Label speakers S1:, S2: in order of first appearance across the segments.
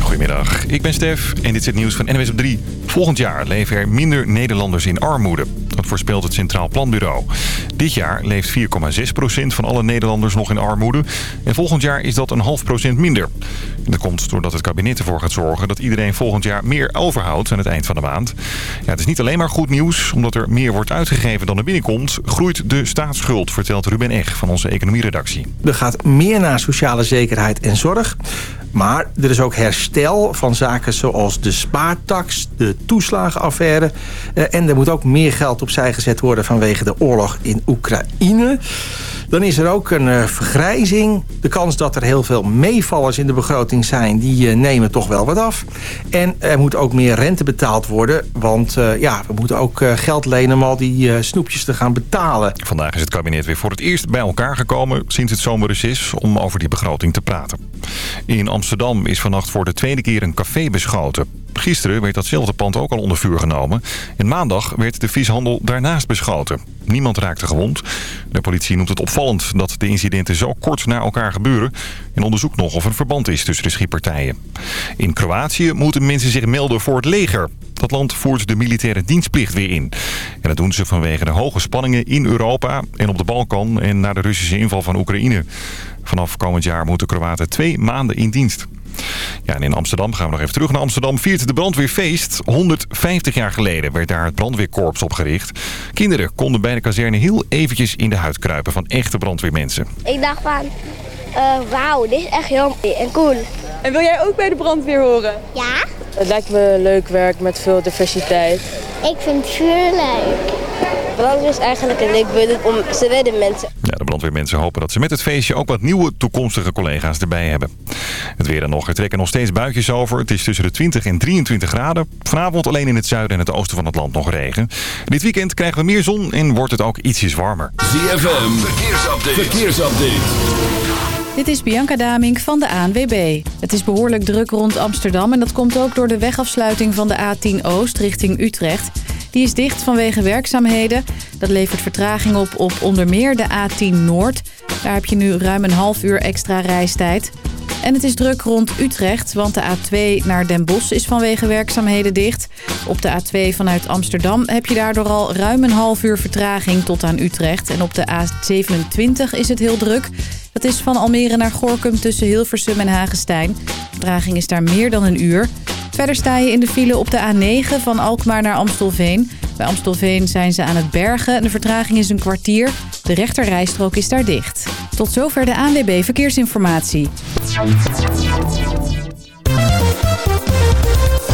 S1: Goedemiddag, ik ben Stef en dit is het nieuws van NWS op 3. Volgend jaar leven er minder Nederlanders in armoede. Voorspelt het Centraal Planbureau. Dit jaar leeft 4,6% van alle Nederlanders nog in armoede. En volgend jaar is dat een half procent minder. En dat komt doordat het kabinet ervoor gaat zorgen dat iedereen volgend jaar meer overhoudt aan het eind van de maand. Ja, het is niet alleen maar goed nieuws. Omdat er meer wordt uitgegeven dan er binnenkomt, groeit de staatsschuld, vertelt Ruben Eg van onze economieredactie.
S2: Er gaat meer naar sociale zekerheid en zorg. Maar er is ook herstel van zaken zoals de spaartax, de toeslagenaffaire. Eh, en er moet ook meer geld opzij gezet worden vanwege de oorlog in Oekraïne. Dan is er ook een uh, vergrijzing. De kans dat er heel veel meevallers in de begroting zijn, die uh, nemen toch wel wat af. En er moet ook meer rente betaald worden. Want uh, ja, we moeten ook geld lenen om al die snoepjes te gaan betalen.
S1: Vandaag is het kabinet weer voor het eerst bij elkaar gekomen sinds het zomerreces om over die begroting te praten. In Amsterdam is vannacht voor de tweede keer een café beschoten. Gisteren werd datzelfde pand ook al onder vuur genomen. En maandag werd de vishandel daarnaast beschoten. Niemand raakte gewond. De politie noemt het opvallend dat de incidenten zo kort na elkaar gebeuren... en onderzoekt nog of er een verband is tussen de schietpartijen. In Kroatië moeten mensen zich melden voor het leger. Dat land voert de militaire dienstplicht weer in. En dat doen ze vanwege de hoge spanningen in Europa en op de Balkan... en na de Russische inval van Oekraïne. Vanaf komend jaar moeten Kroaten twee maanden in dienst. Ja, en in Amsterdam gaan we nog even terug naar Amsterdam. Viert de brandweer feest. 150 jaar geleden werd daar het brandweerkorps opgericht. Kinderen konden bij de kazerne heel eventjes in de huid kruipen van echte brandweermensen.
S3: Ik dacht van, uh, wauw, dit is echt heel en cool.
S4: En wil jij ook bij de brandweer horen?
S3: Ja.
S5: Het lijkt me leuk werk met veel diversiteit.
S3: Ik vind vuur leuk.
S5: Brandweer is eigenlijk een leuk bedoel om ze redden mensen.
S1: Ja, de brandweermensen hopen dat ze met het feestje ook wat nieuwe toekomstige collega's erbij hebben. Het weer dan nog. Er trekken nog steeds buitjes over. Het is tussen de 20 en 23 graden. Vanavond alleen in het zuiden en het oosten van het land nog regen. Dit weekend krijgen we meer zon en wordt het ook ietsjes warmer.
S6: ZFM, verkeersupdate. verkeersupdate.
S7: Dit is Bianca Damink van de ANWB. Het is behoorlijk druk rond Amsterdam en dat komt ook door de wegafsluiting van de A10 Oost richting Utrecht. Die is dicht vanwege werkzaamheden. Dat levert vertraging op op onder meer de A10 Noord. Daar heb je nu ruim een half uur extra reistijd. En het is druk rond Utrecht, want de A2 naar Den Bosch is vanwege werkzaamheden dicht. Op de A2 vanuit Amsterdam heb je daardoor al ruim een half uur vertraging tot aan Utrecht. En op de A27 is het heel druk. Dat is van Almere naar Gorkum tussen Hilversum en Hagestein. Vertraging is daar meer dan een uur. Verder sta je in de file op de A9 van Alkmaar naar Amstelveen. Bij Amstelveen zijn ze aan het bergen. De vertraging is een kwartier. De rechterrijstrook is daar dicht. Tot zover de ANWB Verkeersinformatie.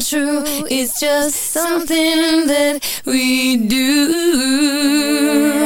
S8: True, It's just something that
S9: we do.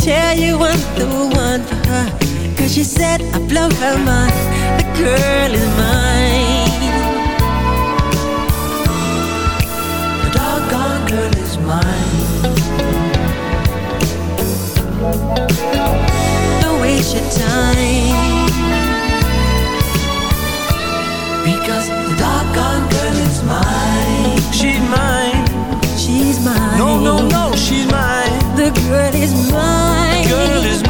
S9: tell you I'm
S8: the
S10: one. For her Cause she said I blow her mind. The girl is mine. The doggone girl is mine. Don't waste your time. Because the doggone girl is mine.
S9: She's mine.
S10: She's mine.
S9: No, no, no, she's mine.
S10: The girl is mine
S9: world is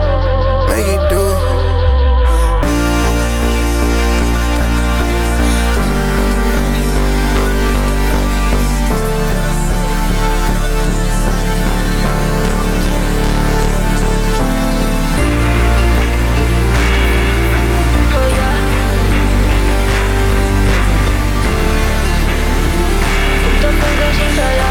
S8: yeah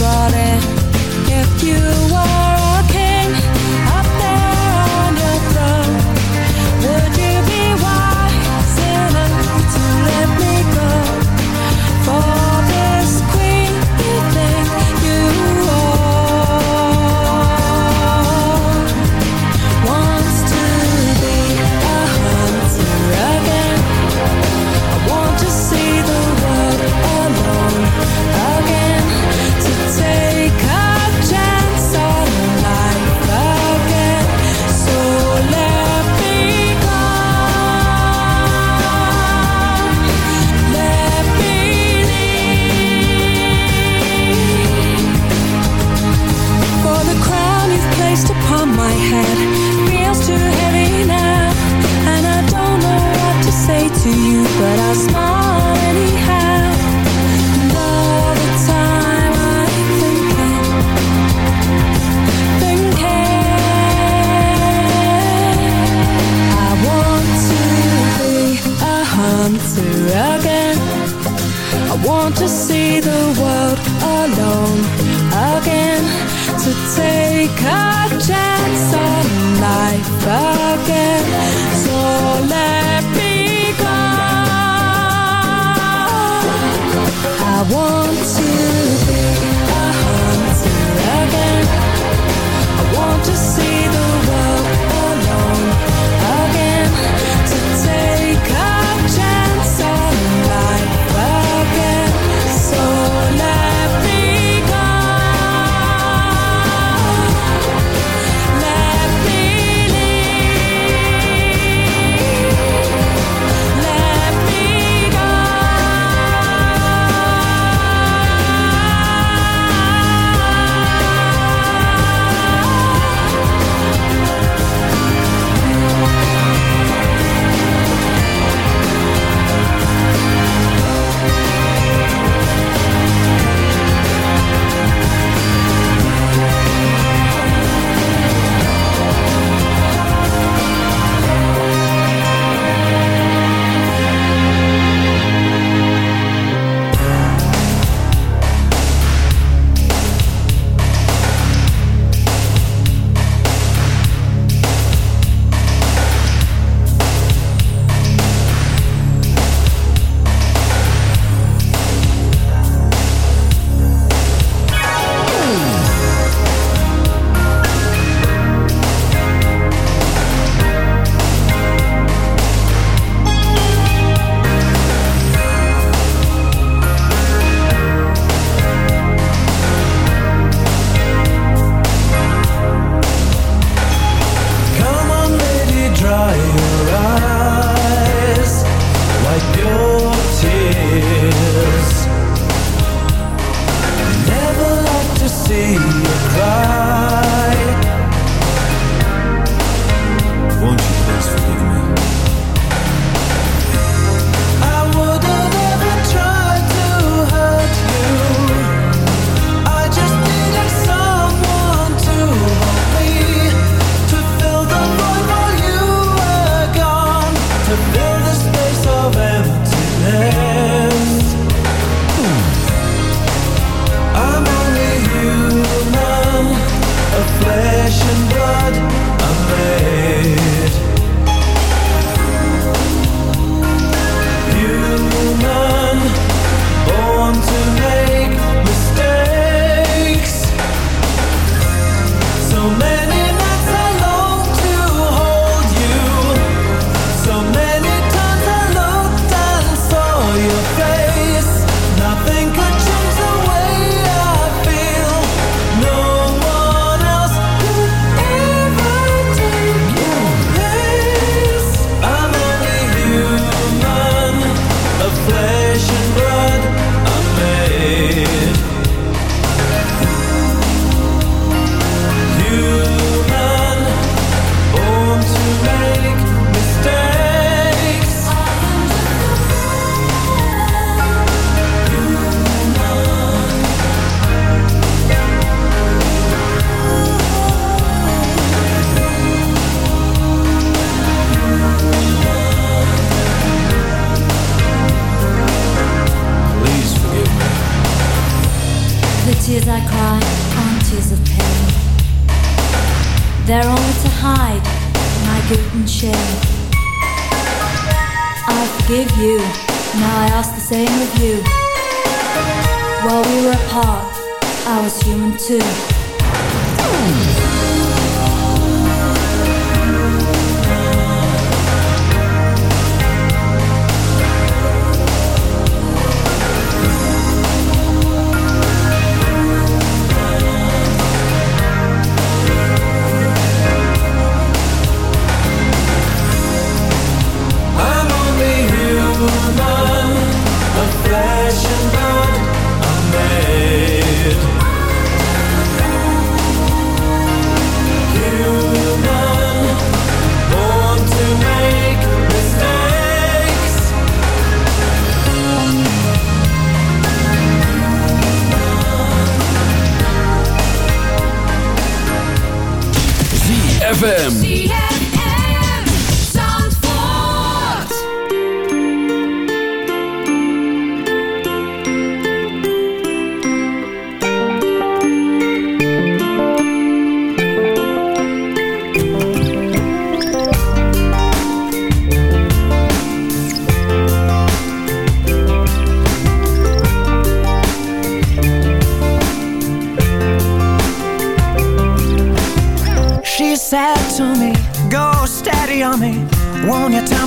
S11: body if you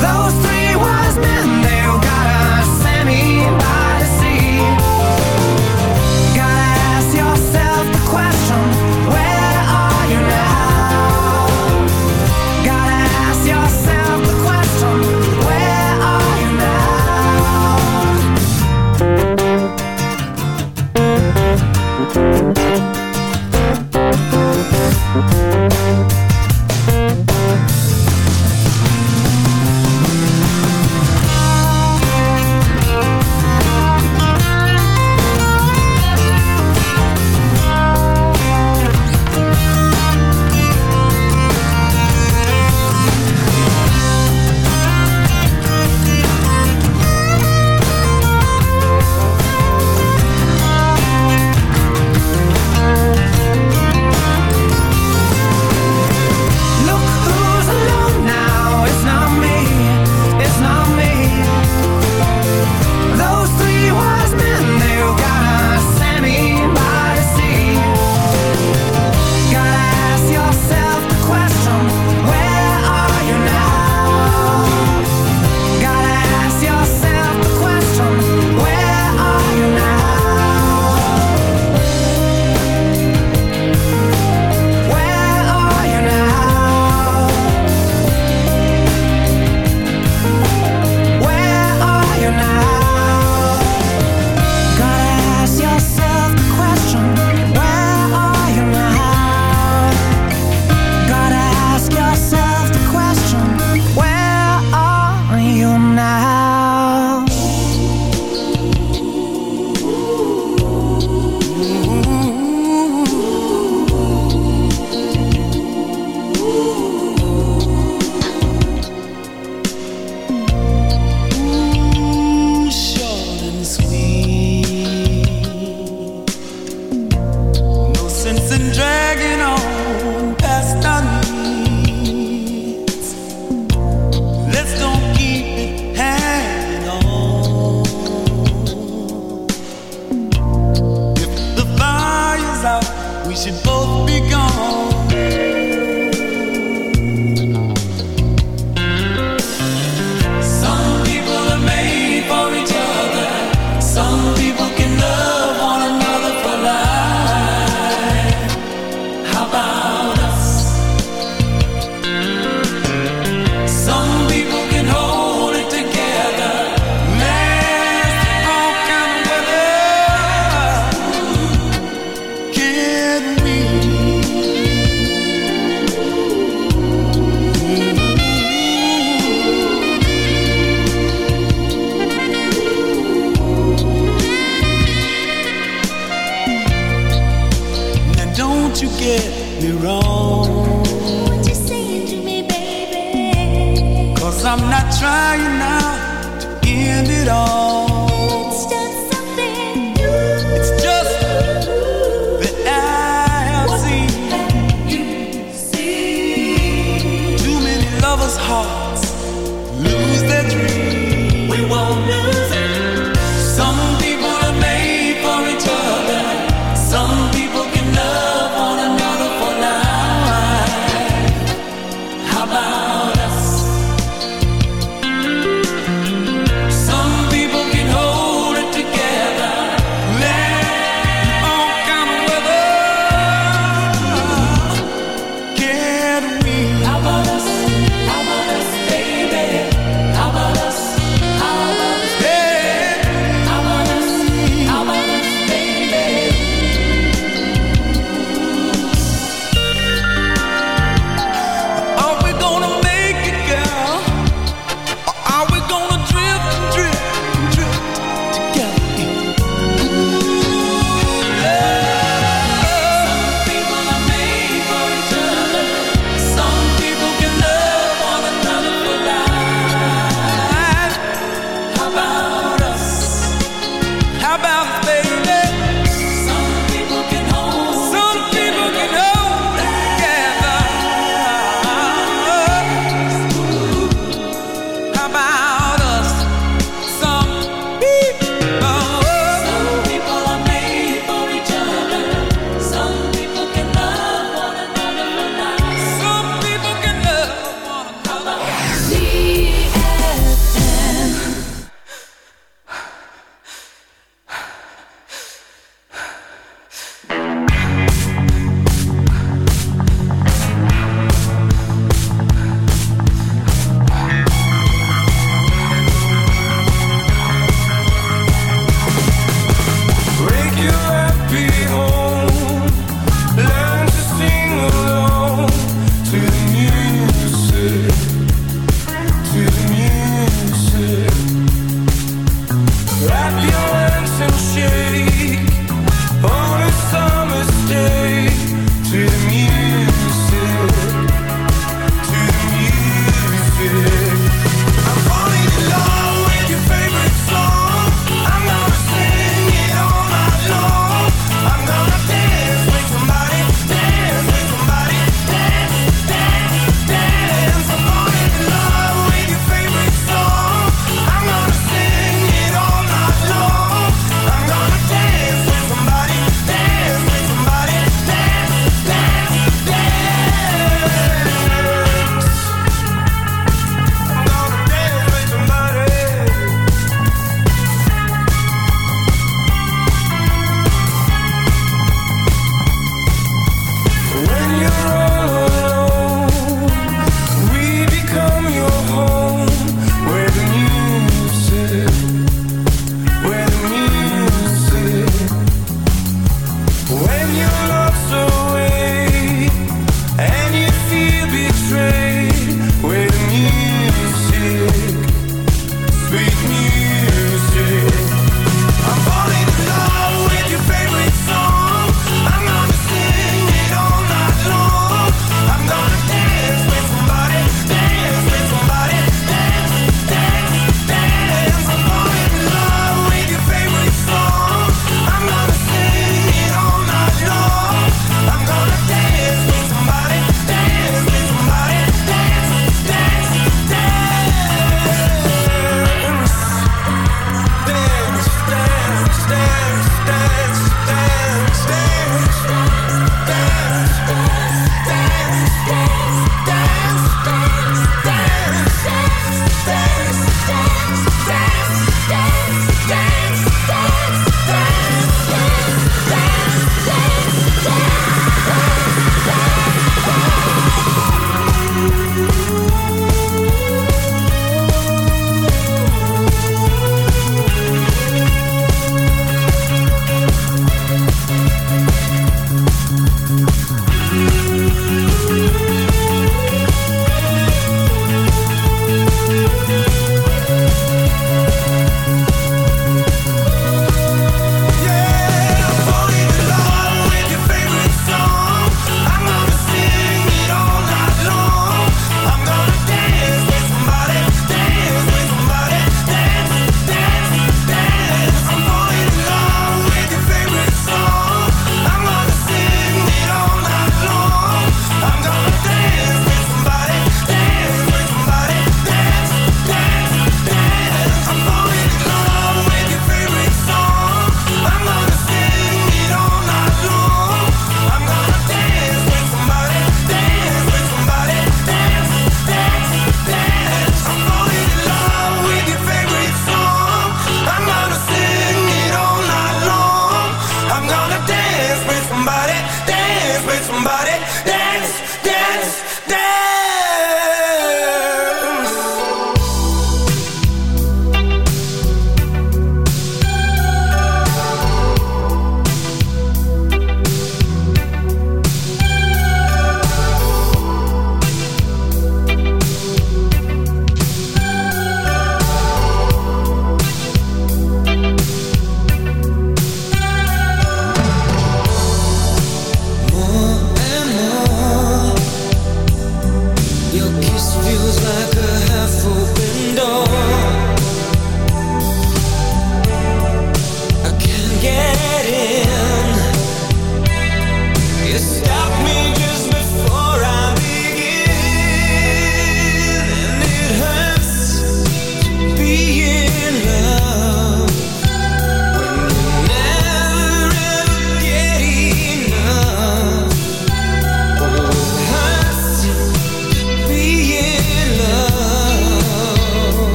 S12: those three wise men,